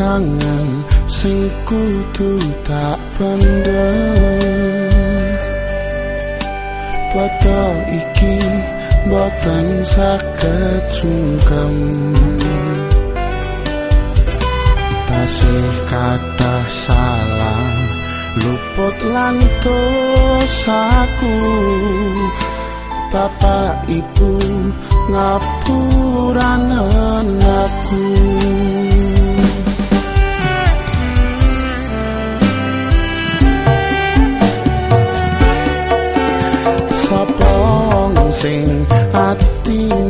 kangen sing kudu tak pendem foto iki boten saged sungkem. Tasih kata salah luput lan dosaku. Bapak Ibu ngapuran anakku be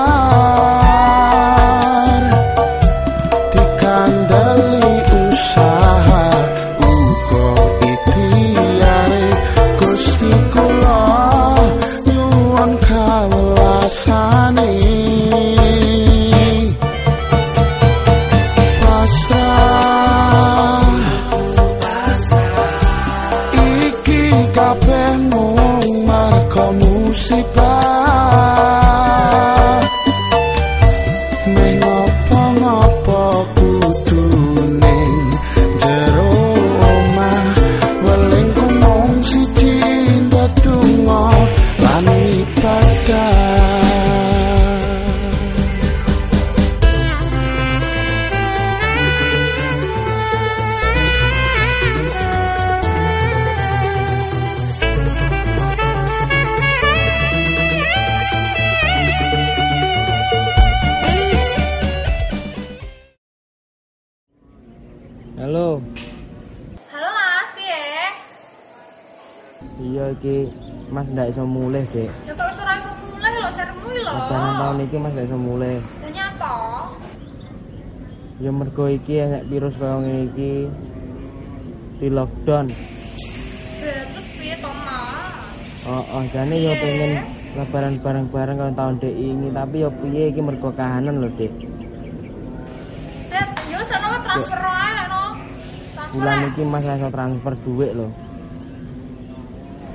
kabeh mung marga musibah Halo, Halo Mas, piye? iya iki Mas ndak iso mulih, Dek. Ya kok ora iso mulai lho, seremu lho. Lebaran tahun iki Mas ndak iso mulih. Lah nyapa? Ya mergo iki nek virus kaya ngene iki di lockdown. Lah terus piye to, Mas? Oh, oh jane yo pengen lebaran bareng-bareng kaya tahun dek ini, tapi yo piye iki mergo kahanan lho, Dek. Eh, yo sono transfer ae no. Transfer. Bulan iki Mas iso transfer duit lho.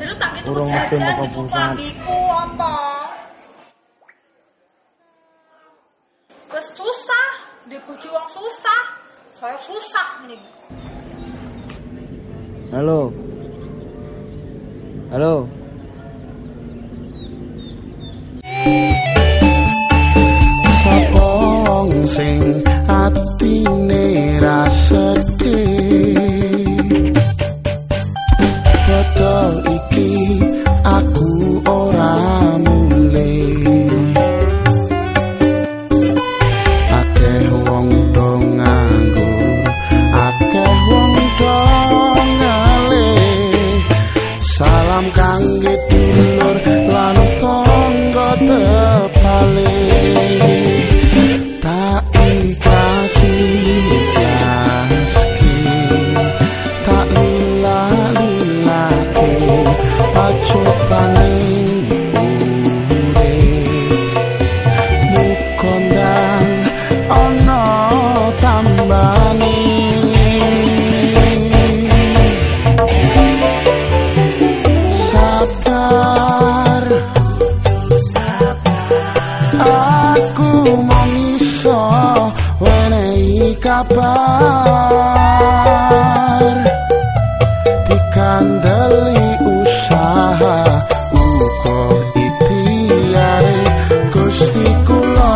Lah tak gitu Urung medun iku perusahaan. klambiku apa? Wes susah, di bojo wong susah. Saya susah nih. Halo. Halo. I'm gonna kangge mong iso wenehi kabar. Dikandeli usaha uga ikhtiare Gusti kula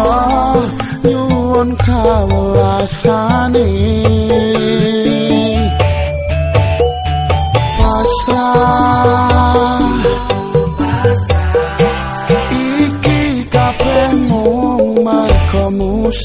nyuwun kawelasane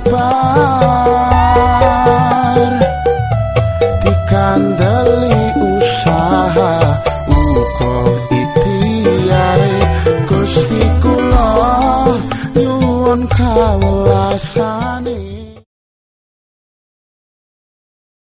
wenehi